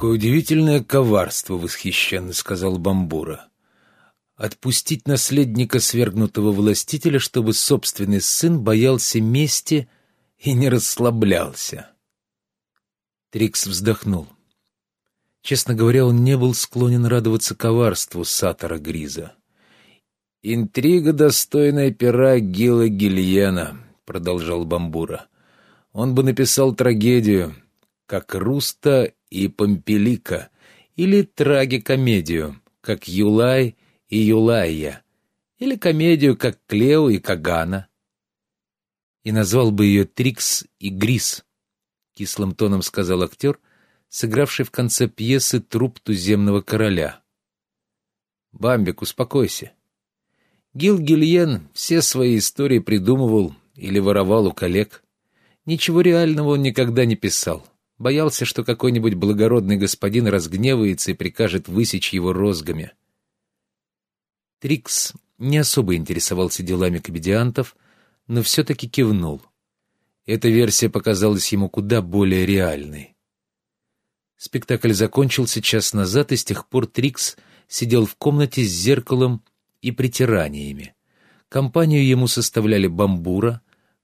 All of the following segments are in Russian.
«Какое удивительное коварство!» — восхищенно сказал Бамбура. «Отпустить наследника свергнутого властителя, чтобы собственный сын боялся мести и не расслаблялся». Трикс вздохнул. Честно говоря, он не был склонен радоваться коварству Сатора Гриза. «Интрига, достойная пера Гила Гильена», — продолжал Бамбура. «Он бы написал трагедию, как Руста и Помпелика, или трагикомедию, как Юлай и Юлайя, или комедию, как Клео и Кагана. И назвал бы ее Трикс и Грис, кислым тоном сказал актер, сыгравший в конце пьесы труп туземного короля. «Бамбик, успокойся. Гил Гильен все свои истории придумывал или воровал у коллег. Ничего реального он никогда не писал. Боялся, что какой-нибудь благородный господин разгневается и прикажет высечь его розгами. Трикс не особо интересовался делами комедиантов, но все-таки кивнул. Эта версия показалась ему куда более реальной. Спектакль закончился час назад, и с тех пор Трикс сидел в комнате с зеркалом и притираниями. Компанию ему составляли Бамбура,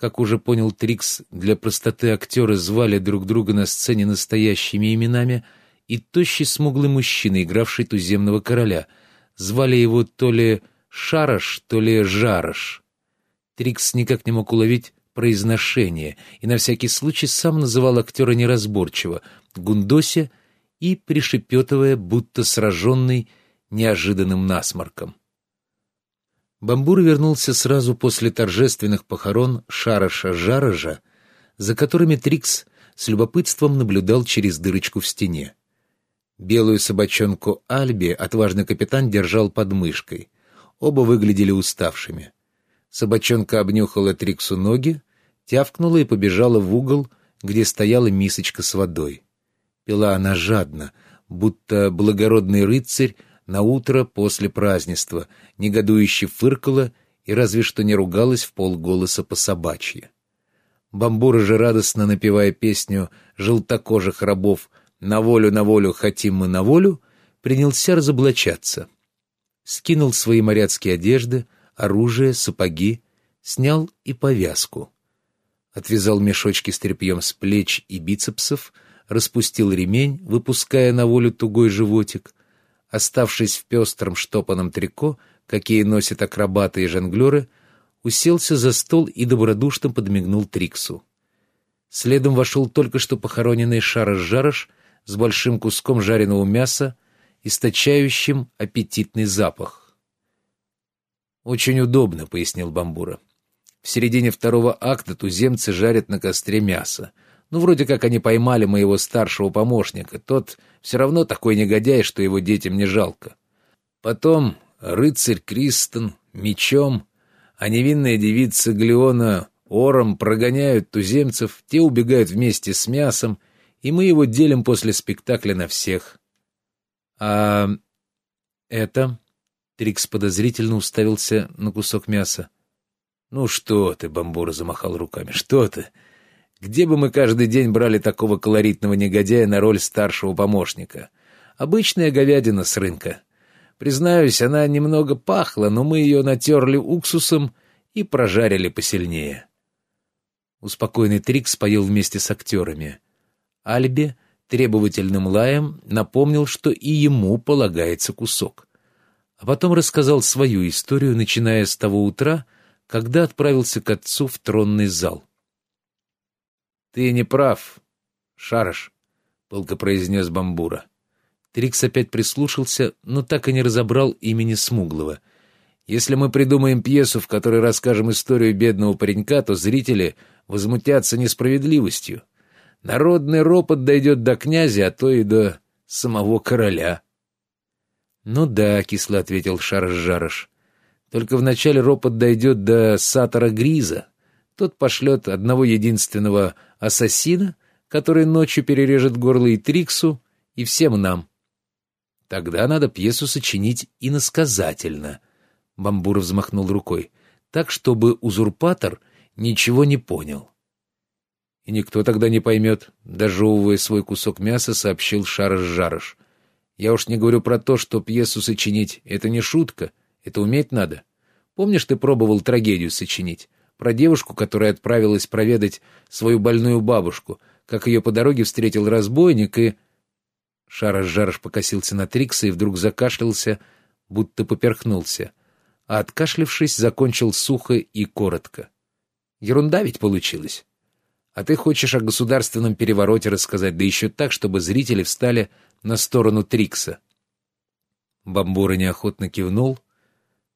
как уже понял Трикс, для простоты актеры звали друг друга на сцене настоящими именами, и тощий смуглый мужчина, игравший туземного короля. Звали его то ли Шараш, то ли Жараш. Трикс никак не мог уловить произношение и на всякий случай сам называл актера неразборчиво Гундосе и пришепетывая, будто сраженный неожиданным насморком. Бамбур вернулся сразу после торжественных похорон Шараша-Жаража, за которыми Трикс с любопытством наблюдал через дырочку в стене. Белую собачонку Альби отважный капитан держал под мышкой. Оба выглядели уставшими. Собачонка обнюхала Триксу ноги, тявкнула и побежала в угол, где стояла мисочка с водой. Пила она жадно, будто благородный рыцарь на утро после празднества, негодующе фыркала и разве что не ругалась в полголоса по собачье. Бамбура же, радостно напевая песню желтокожих рабов «На волю, на волю, хотим мы на волю», принялся разоблачаться. Скинул свои моряцкие одежды, оружие, сапоги, снял и повязку. Отвязал мешочки с тряпьем с плеч и бицепсов, распустил ремень, выпуская на волю тугой животик, оставшись в пестром штопанном трико, какие носят акробаты и жонглеры, уселся за стол и добродушно подмигнул Триксу. Следом вошел только что похороненный Шараш-Жараш с большим куском жареного мяса, источающим аппетитный запах. «Очень удобно», — пояснил Бамбура. «В середине второго акта туземцы жарят на костре мясо — ну, вроде как они поймали моего старшего помощника. Тот все равно такой негодяй, что его детям не жалко. Потом рыцарь Кристен мечом, а невинная девица Глеона ором прогоняют туземцев, те убегают вместе с мясом, и мы его делим после спектакля на всех. А это... Трикс подозрительно уставился на кусок мяса. «Ну что ты, — Бамбура замахал руками, — что ты? Где бы мы каждый день брали такого колоритного негодяя на роль старшего помощника? Обычная говядина с рынка. Признаюсь, она немного пахла, но мы ее натерли уксусом и прожарили посильнее. Успокойный Трикс поел вместе с актерами. Альбе требовательным лаем напомнил, что и ему полагается кусок. А потом рассказал свою историю, начиная с того утра, когда отправился к отцу в тронный зал. «Ты не прав, Шараш», — пылко произнес Бамбура. Трикс опять прислушался, но так и не разобрал имени Смуглого. «Если мы придумаем пьесу, в которой расскажем историю бедного паренька, то зрители возмутятся несправедливостью. Народный ропот дойдет до князя, а то и до самого короля». «Ну да», — кисло ответил Шараш-Жараш. «Только вначале ропот дойдет до Сатора Гриза, тот пошлет одного единственного ассасина, который ночью перережет горло и Триксу, и всем нам. Тогда надо пьесу сочинить иносказательно. Бамбуров взмахнул рукой, так, чтобы узурпатор ничего не понял. И никто тогда не поймет, дожевывая свой кусок мяса, сообщил Шарыш-Жарыш. Я уж не говорю про то, что пьесу сочинить — это не шутка, это уметь надо. Помнишь, ты пробовал трагедию сочинить? Про девушку, которая отправилась проведать свою больную бабушку, как ее по дороге встретил разбойник и... Шарыш-Жарыш покосился на Трикса и вдруг закашлялся, будто поперхнулся, а откашлившись, закончил сухо и коротко. Ерунда ведь получилась. А ты хочешь о государственном перевороте рассказать, да еще так, чтобы зрители встали на сторону Трикса. Бамбура неохотно кивнул,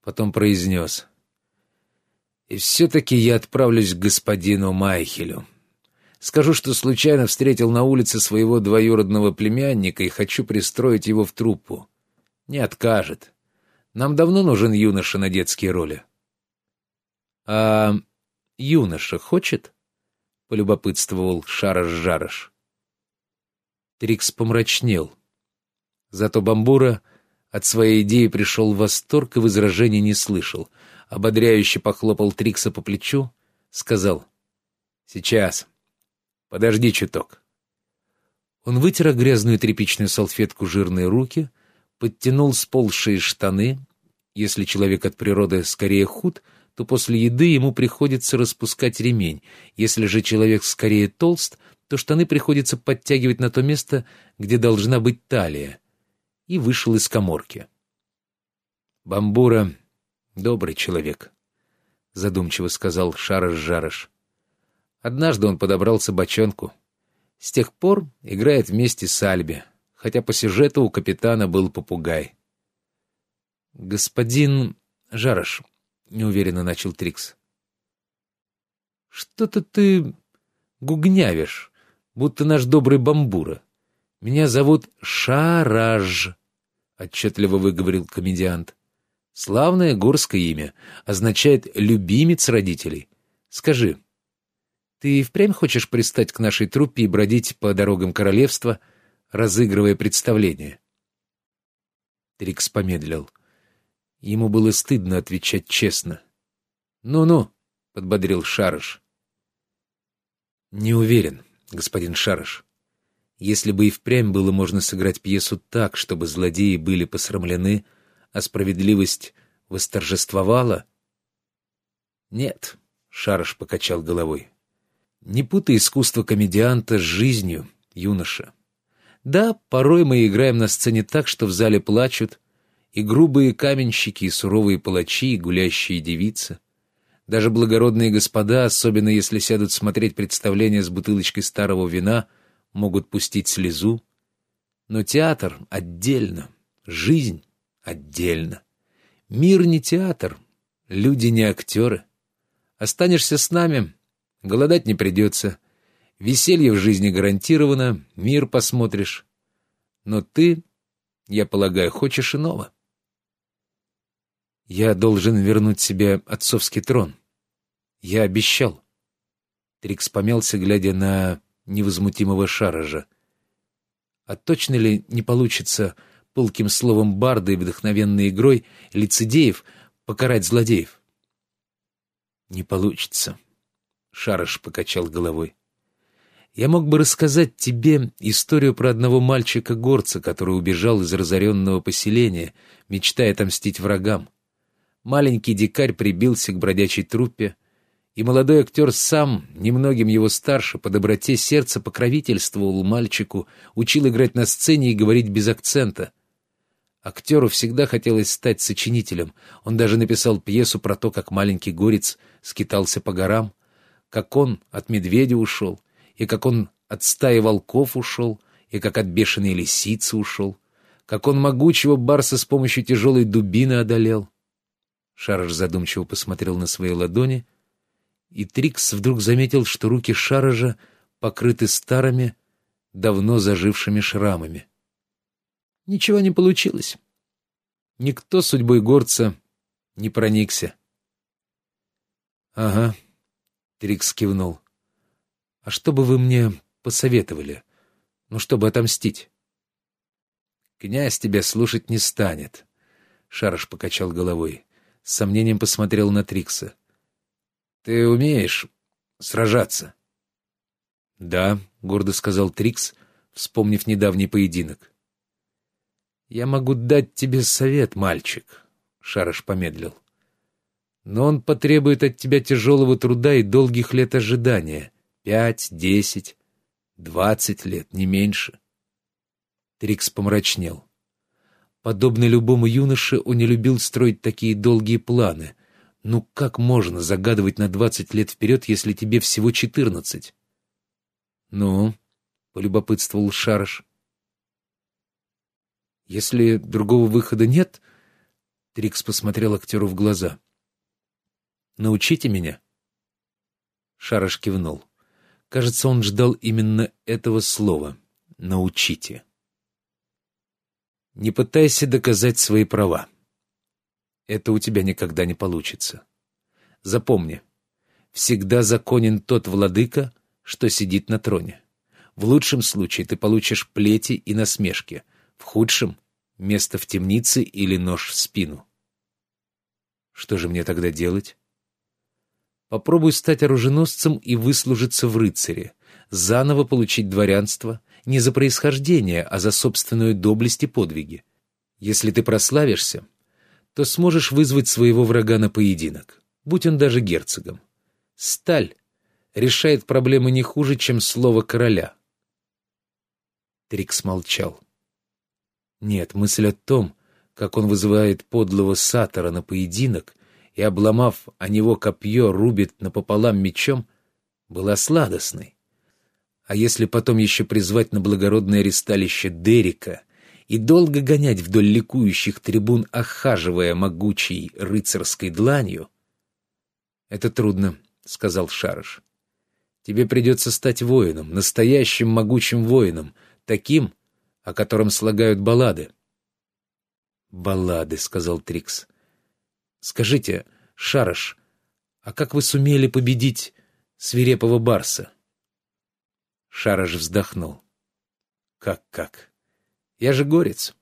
потом произнес. «И все-таки я отправлюсь к господину Майхелю. Скажу, что случайно встретил на улице своего двоюродного племянника и хочу пристроить его в труппу. Не откажет. Нам давно нужен юноша на детские роли». «А юноша хочет?» — полюбопытствовал Шараш-Жараш. Трикс помрачнел. Зато Бамбура от своей идеи пришел в восторг и возражений не слышал. Ободряюще похлопал Трикса по плечу, сказал «Сейчас. Подожди чуток». Он вытер грязную тряпичную салфетку жирные руки, подтянул сползшие штаны. Если человек от природы скорее худ — то после еды ему приходится распускать ремень. Если же человек скорее толст, то штаны приходится подтягивать на то место, где должна быть талия. И вышел из коморки. «Бамбура — добрый человек», — задумчиво сказал Шараш-Жараш. Однажды он подобрал собачонку. С тех пор играет вместе с Альби, хотя по сюжету у капитана был попугай. «Господин Жараш, — неуверенно начал Трикс. «Что-то ты гугнявишь, будто наш добрый бамбура. Меня зовут Шараж», — отчетливо выговорил комедиант. «Славное горское имя, означает «любимец родителей». Скажи, ты впрямь хочешь пристать к нашей труппе и бродить по дорогам королевства, разыгрывая представление?» Трикс помедлил. — Ему было стыдно отвечать честно. «Ну-ну», — подбодрил Шарыш. «Не уверен, господин Шарыш. Если бы и впрямь было можно сыграть пьесу так, чтобы злодеи были посрамлены, а справедливость восторжествовала...» «Нет», — Шарыш покачал головой. «Не путай искусство комедианта с жизнью, юноша. Да, порой мы играем на сцене так, что в зале плачут, и грубые каменщики, и суровые палачи, и гулящие девицы. Даже благородные господа, особенно если сядут смотреть представление с бутылочкой старого вина, могут пустить слезу. Но театр отдельно, жизнь отдельно. Мир не театр, люди не актеры. Останешься с нами, голодать не придется. Веселье в жизни гарантировано, мир посмотришь. Но ты, я полагаю, хочешь иного. Я должен вернуть себе отцовский трон. Я обещал. Трикс помялся, глядя на невозмутимого Шаража. А точно ли не получится пылким словом барда и вдохновенной игрой лицедеев покарать злодеев? Не получится. Шараш покачал головой. Я мог бы рассказать тебе историю про одного мальчика-горца, который убежал из разоренного поселения, мечтая отомстить врагам. Маленький дикарь прибился к бродячей труппе, и молодой актер сам, немногим его старше, по доброте сердца покровительствовал мальчику, учил играть на сцене и говорить без акцента. Актеру всегда хотелось стать сочинителем. Он даже написал пьесу про то, как маленький горец скитался по горам, как он от медведя ушел, и как он от стаи волков ушел, и как от бешеной лисицы ушел, как он могучего барса с помощью тяжелой дубины одолел. Шарыш задумчиво посмотрел на свои ладони, и Трикс вдруг заметил, что руки Шаража покрыты старыми, давно зажившими шрамами. Ничего не получилось. Никто судьбой горца не проникся. — Ага, — Трикс кивнул. — А что бы вы мне посоветовали? Ну, чтобы отомстить? — Князь тебя слушать не станет, — Шарыш покачал головой с сомнением посмотрел на Трикса. «Ты умеешь сражаться?» «Да», — гордо сказал Трикс, вспомнив недавний поединок. «Я могу дать тебе совет, мальчик», — Шараш помедлил. «Но он потребует от тебя тяжелого труда и долгих лет ожидания. Пять, десять, двадцать лет, не меньше». Трикс помрачнел. Подобно любому юноше, он не любил строить такие долгие планы. Ну как можно загадывать на двадцать лет вперед, если тебе всего четырнадцать? «Ну?» — полюбопытствовал Шарыш. «Если другого выхода нет...» — Трикс посмотрел актеру в глаза. «Научите меня?» Шарыш кивнул. Кажется, он ждал именно этого слова «научите». Не пытайся доказать свои права. Это у тебя никогда не получится. Запомни, всегда законен тот владыка, что сидит на троне. В лучшем случае ты получишь плети и насмешки, в худшем — место в темнице или нож в спину. Что же мне тогда делать? Попробуй стать оруженосцем и выслужиться в рыцаре, заново получить дворянство, не за происхождение, а за собственную доблесть и подвиги. Если ты прославишься, то сможешь вызвать своего врага на поединок, будь он даже герцогом. Сталь решает проблемы не хуже, чем слово короля. Трикс молчал. Нет, мысль о том, как он вызывает подлого сатора на поединок и, обломав о него копье, рубит напополам мечом, была сладостной. А если потом еще призвать на благородное ресталище Дерека и долго гонять вдоль ликующих трибун, охаживая могучей рыцарской дланью? — Это трудно, — сказал Шарыш. — Тебе придется стать воином, настоящим могучим воином, таким, о котором слагают баллады. — Баллады, — сказал Трикс. — Скажите, Шарыш, а как вы сумели победить свирепого барса? Шараш вздохнул. Как-как? Я же горец.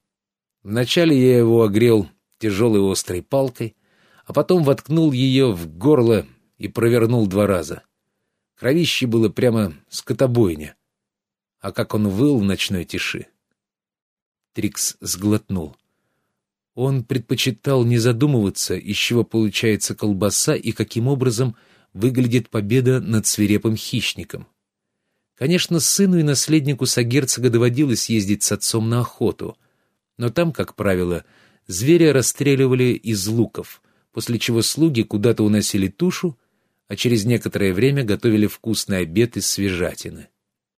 Вначале я его огрел тяжелой острой палкой, а потом воткнул ее в горло и провернул два раза. Кровище было прямо скотобойня. А как он выл в ночной тиши. Трикс сглотнул. Он предпочитал не задумываться, из чего получается колбаса и каким образом выглядит победа над свирепым хищником. Конечно, сыну и наследнику сагерцога доводилось ездить с отцом на охоту, но там, как правило, зверя расстреливали из луков, после чего слуги куда-то уносили тушу, а через некоторое время готовили вкусный обед из свежатины.